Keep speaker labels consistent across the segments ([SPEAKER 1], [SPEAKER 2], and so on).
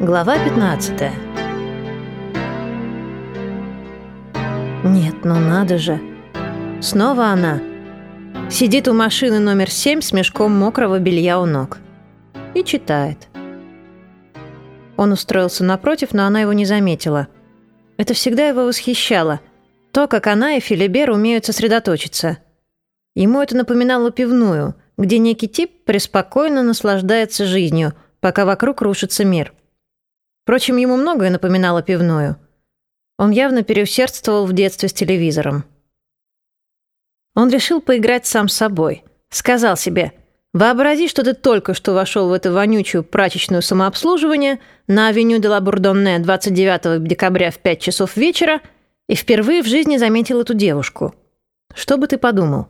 [SPEAKER 1] Глава 15 Нет, ну надо же. Снова она. Сидит у машины номер 7 с мешком мокрого белья у ног. И читает. Он устроился напротив, но она его не заметила. Это всегда его восхищало. То, как она и Филибер умеют сосредоточиться. Ему это напоминало пивную, где некий тип преспокойно наслаждается жизнью, пока вокруг рушится мир. Впрочем, ему многое напоминало пивную. Он явно переусердствовал в детстве с телевизором. Он решил поиграть сам с собой. Сказал себе, «Вообрази, что ты только что вошел в эту вонючую прачечную самообслуживание на авеню де ла Бурдонне 29 декабря в 5 часов вечера и впервые в жизни заметил эту девушку. Что бы ты подумал?»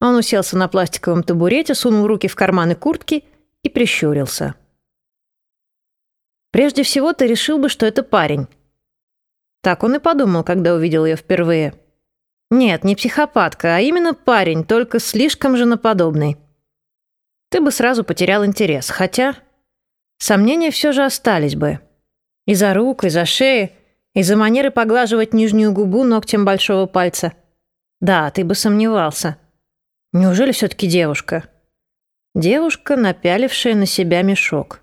[SPEAKER 1] Он уселся на пластиковом табурете, сунул руки в карманы куртки и прищурился. Прежде всего, ты решил бы, что это парень. Так он и подумал, когда увидел ее впервые. Нет, не психопатка, а именно парень, только слишком женоподобный. Ты бы сразу потерял интерес, хотя... Сомнения все же остались бы. Из-за рук, из-за шеи, из-за манеры поглаживать нижнюю губу ногтем большого пальца. Да, ты бы сомневался. Неужели все-таки девушка? Девушка, напялившая на себя мешок.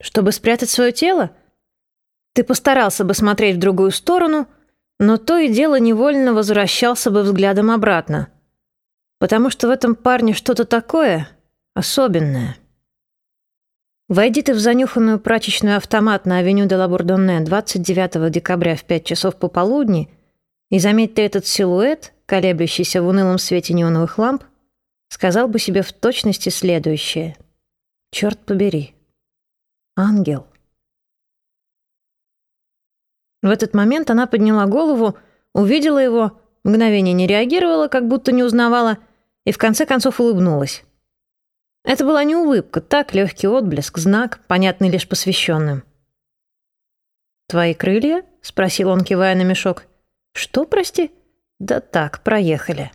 [SPEAKER 1] Чтобы спрятать свое тело? Ты постарался бы смотреть в другую сторону, но то и дело невольно возвращался бы взглядом обратно. Потому что в этом парне что-то такое особенное. Войди ты в занюханную прачечную автомат на авеню де ла Бурдонне 29 декабря в 5 часов пополудни и заметь ты этот силуэт, колеблющийся в унылом свете неоновых ламп, сказал бы себе в точности следующее. «Черт побери, Ангел. В этот момент она подняла голову, увидела его, мгновение не реагировала, как будто не узнавала, и в конце концов улыбнулась. Это была не улыбка, так легкий отблеск, знак, понятный лишь посвященным. «Твои крылья?» — спросил он, кивая на мешок. «Что, прости?» «Да так, проехали».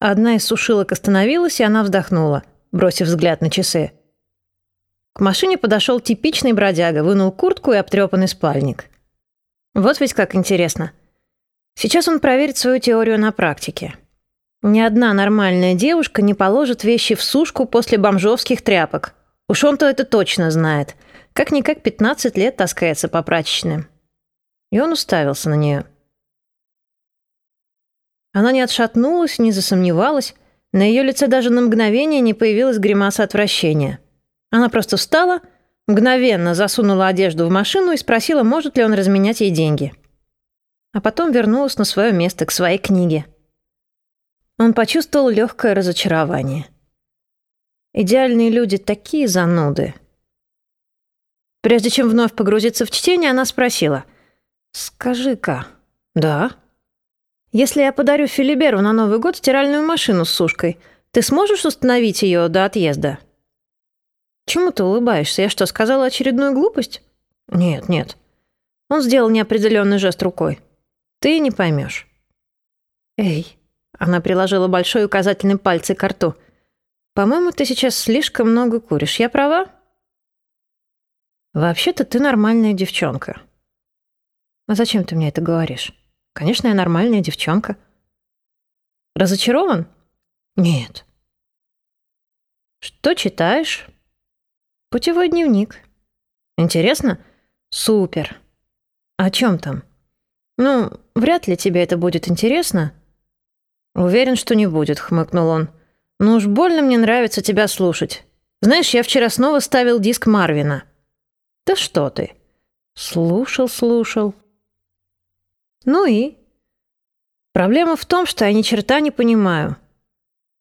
[SPEAKER 1] Одна из сушилок остановилась, и она вздохнула, бросив взгляд на часы. К машине подошел типичный бродяга, вынул куртку и обтрепанный спальник. Вот ведь как интересно. Сейчас он проверит свою теорию на практике. Ни одна нормальная девушка не положит вещи в сушку после бомжовских тряпок. Уж он-то это точно знает. Как-никак 15 лет таскается по прачечным. И он уставился на нее. Она не отшатнулась, не засомневалась. На ее лице даже на мгновение не появилась гримаса отвращения. Она просто встала, мгновенно засунула одежду в машину и спросила, может ли он разменять ей деньги. А потом вернулась на свое место, к своей книге. Он почувствовал легкое разочарование. Идеальные люди такие зануды. Прежде чем вновь погрузиться в чтение, она спросила. «Скажи-ка». «Да». «Если я подарю Филиберу на Новый год стиральную машину с сушкой, ты сможешь установить ее до отъезда?» «Чему ты улыбаешься? Я что, сказала очередную глупость?» «Нет, нет». Он сделал неопределенный жест рукой. «Ты не поймешь». «Эй», — она приложила большой указательный пальцы к рту. «По-моему, ты сейчас слишком много куришь. Я права?» «Вообще-то ты нормальная девчонка». «А зачем ты мне это говоришь?» «Конечно, я нормальная девчонка». «Разочарован?» «Нет». «Что читаешь?» Путевой дневник. Интересно? Супер. О чем там? Ну, вряд ли тебе это будет интересно. Уверен, что не будет, хмыкнул он. Ну уж больно мне нравится тебя слушать. Знаешь, я вчера снова ставил диск Марвина. Да что ты? Слушал, слушал. Ну и? Проблема в том, что я ни черта не понимаю.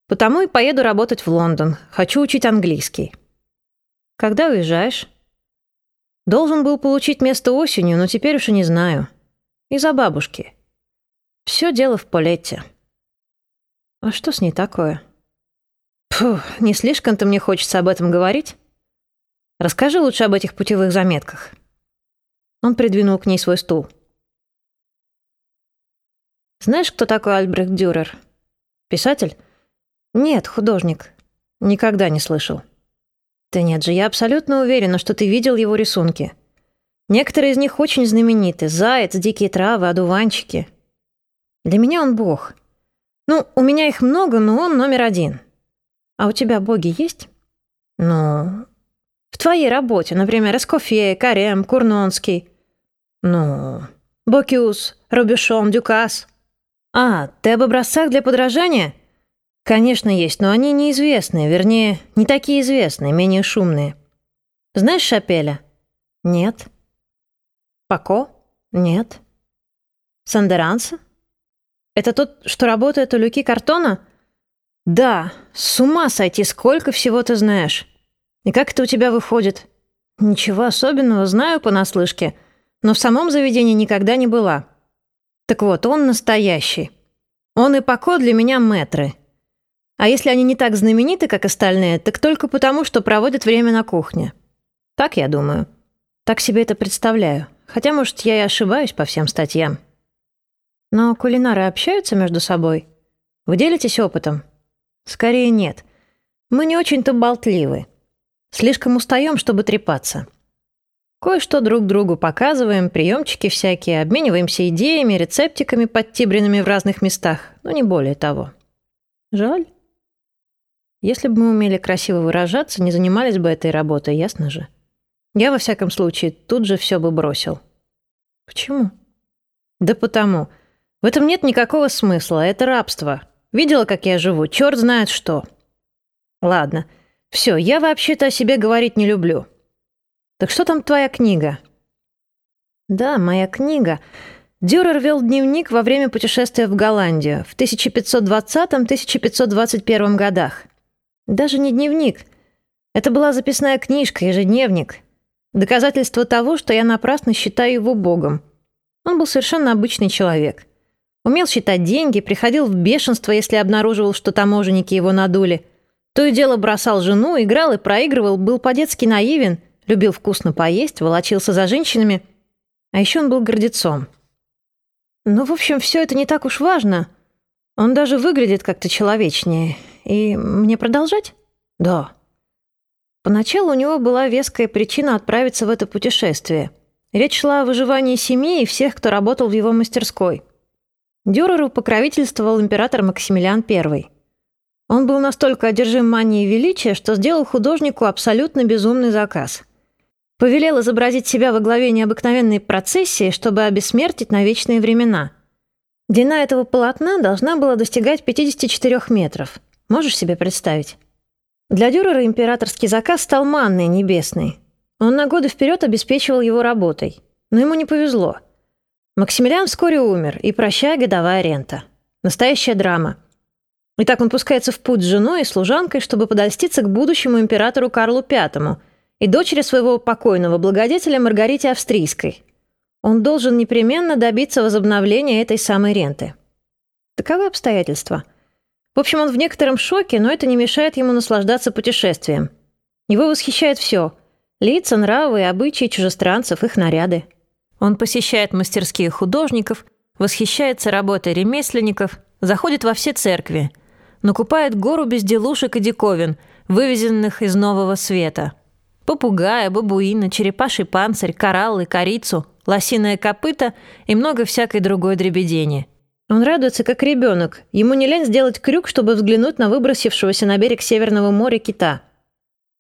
[SPEAKER 1] Потому и поеду работать в Лондон. Хочу учить английский. Когда уезжаешь? Должен был получить место осенью, но теперь уж и не знаю. Из-за бабушки. Все дело в Полетте. А что с ней такое? Фу, не слишком-то мне хочется об этом говорить. Расскажи лучше об этих путевых заметках. Он придвинул к ней свой стул. Знаешь, кто такой Альбрехт Дюрер? Писатель? Нет, художник. Никогда не слышал. Да нет же, я абсолютно уверена, что ты видел его рисунки. Некоторые из них очень знамениты. Заяц, дикие травы, одуванчики. Для меня он бог. Ну, у меня их много, но он номер один. А у тебя боги есть? Ну, в твоей работе, например, Эскофье, Карем, Курнонский. Ну, Бокюс, Рубишон, Дюкас. А, ты об образцах для подражания? Конечно, есть, но они неизвестные, вернее, не такие известные, менее шумные. Знаешь Шапеля? Нет. Пако? Нет. Сандеранса? Это тот, что работает у Люки Картона? Да, с ума сойти, сколько всего ты знаешь. И как это у тебя выходит? Ничего особенного, знаю понаслышке, но в самом заведении никогда не была. Так вот, он настоящий. Он и Пако для меня мэтры. А если они не так знамениты, как остальные, так только потому, что проводят время на кухне. Так я думаю. Так себе это представляю. Хотя, может, я и ошибаюсь по всем статьям. Но кулинары общаются между собой? Вы делитесь опытом? Скорее нет. Мы не очень-то болтливы. Слишком устаем, чтобы трепаться. Кое-что друг другу показываем, приемчики всякие, обмениваемся идеями, рецептиками, подтибренными в разных местах, но не более того. Жаль. Если бы мы умели красиво выражаться, не занимались бы этой работой, ясно же. Я, во всяком случае, тут же все бы бросил. Почему? Да потому. В этом нет никакого смысла, это рабство. Видела, как я живу? Черт знает что. Ладно. Все, я вообще-то о себе говорить не люблю. Так что там твоя книга? Да, моя книга. Дюрер вел дневник во время путешествия в Голландию в 1520-1521 годах. Даже не дневник. Это была записная книжка, ежедневник. Доказательство того, что я напрасно считаю его богом. Он был совершенно обычный человек. Умел считать деньги, приходил в бешенство, если обнаруживал, что таможенники его надули. То и дело бросал жену, играл и проигрывал, был по-детски наивен, любил вкусно поесть, волочился за женщинами. А еще он был гордецом. Ну, в общем, все это не так уж важно. Он даже выглядит как-то человечнее. И мне продолжать? Да. Поначалу у него была веская причина отправиться в это путешествие. Речь шла о выживании семьи и всех, кто работал в его мастерской. Дюреру покровительствовал император Максимилиан I. Он был настолько одержим манией величия, что сделал художнику абсолютно безумный заказ. Повелел изобразить себя во главе необыкновенной процессии, чтобы обессмертить на вечные времена. Длина этого полотна должна была достигать 54 метров. Можешь себе представить? Для Дюрера императорский заказ стал манной небесной. Он на годы вперед обеспечивал его работой. Но ему не повезло. Максимилиан вскоре умер, и прощай годовая рента. Настоящая драма. И так он пускается в путь с женой и служанкой, чтобы подольститься к будущему императору Карлу V и дочери своего покойного благодетеля Маргарите Австрийской. Он должен непременно добиться возобновления этой самой ренты. Таковы обстоятельства – в общем, он в некотором шоке, но это не мешает ему наслаждаться путешествием. Его восхищает все – лица, нравы, обычаи чужестранцев, их наряды. Он посещает мастерские художников, восхищается работой ремесленников, заходит во все церкви, накупает гору безделушек и диковин, вывезенных из Нового Света. Попугая, бабуина, черепаший панцирь, кораллы, корицу, лосиное копыто и много всякой другой дребедени – он радуется, как ребенок. Ему не лень сделать крюк, чтобы взглянуть на выбросившегося на берег Северного моря кита.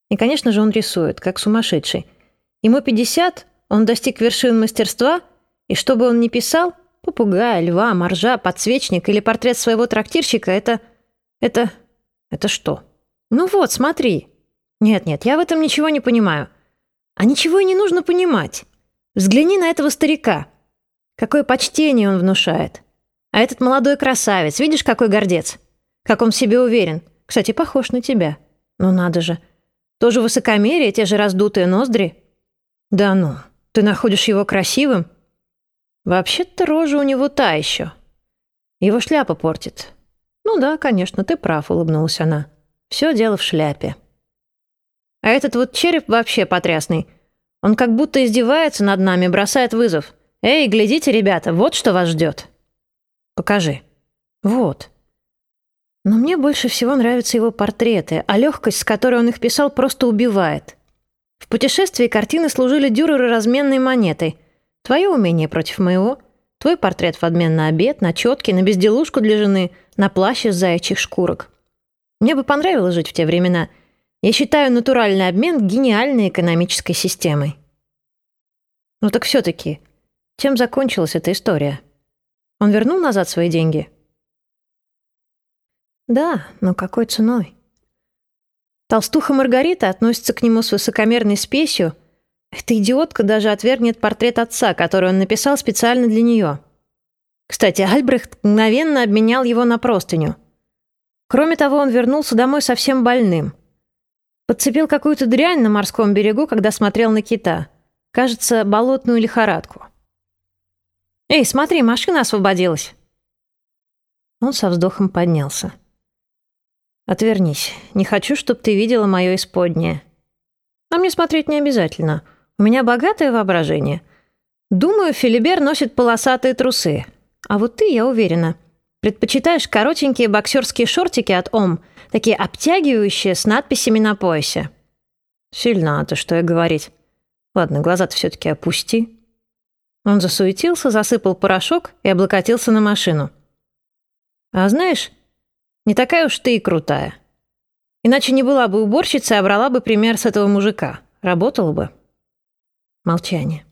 [SPEAKER 1] И, конечно же, он рисует, как сумасшедший. Ему 50, он достиг вершин мастерства, и что бы он ни писал, попугая, льва, моржа, подсвечник или портрет своего трактирщика, это... это... это что? Ну вот, смотри. Нет-нет, я в этом ничего не понимаю. А ничего и не нужно понимать. Взгляни на этого старика. Какое почтение он внушает. А этот молодой красавец, видишь, какой гордец? Как он в себе уверен. Кстати, похож на тебя. Ну надо же. Тоже высокомерие, те же раздутые ноздри. Да ну, ты находишь его красивым? Вообще-то рожа у него та еще. Его шляпа портит. Ну да, конечно, ты прав, улыбнулась она. Все дело в шляпе. А этот вот череп вообще потрясный. Он как будто издевается над нами, бросает вызов. «Эй, глядите, ребята, вот что вас ждет». Покажи. Вот. Но мне больше всего нравятся его портреты, а легкость, с которой он их писал, просто убивает. В путешествии картины служили дюреры разменной монетой. Твое умение против моего, твой портрет в обмен на обед, на четки, на безделушку для жены, на плащ из заячьих шкурок. Мне бы понравилось жить в те времена. Я считаю натуральный обмен гениальной экономической системой. Ну так все-таки, чем закончилась эта история? Он вернул назад свои деньги? Да, но какой ценой? Толстуха Маргарита относится к нему с высокомерной спесью. Эта идиотка даже отвергнет портрет отца, который он написал специально для нее. Кстати, Альбрехт мгновенно обменял его на простыню. Кроме того, он вернулся домой совсем больным. Подцепил какую-то дрянь на морском берегу, когда смотрел на кита. Кажется, болотную лихорадку. «Эй, смотри, машина освободилась!» Он со вздохом поднялся. «Отвернись. Не хочу, чтобы ты видела мое исподнее. А мне смотреть не обязательно. У меня богатое воображение. Думаю, Филибер носит полосатые трусы. А вот ты, я уверена, предпочитаешь коротенькие боксерские шортики от ОМ, такие обтягивающие с надписями на поясе. Сильно, то что и говорить. Ладно, глаза-то все-таки опусти». Он засуетился, засыпал порошок и облокотился на машину. «А знаешь, не такая уж ты и крутая. Иначе не была бы уборщицей, а брала бы пример с этого мужика. Работала бы. Молчание.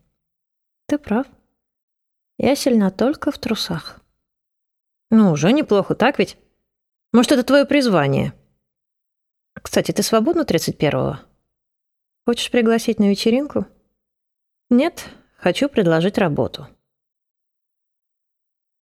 [SPEAKER 1] Ты прав. Я сильна только в трусах. Ну, уже неплохо, так ведь? Может, это твое призвание? Кстати, ты свободна 31-го? Хочешь пригласить на вечеринку? Нет, хочу предложить работу.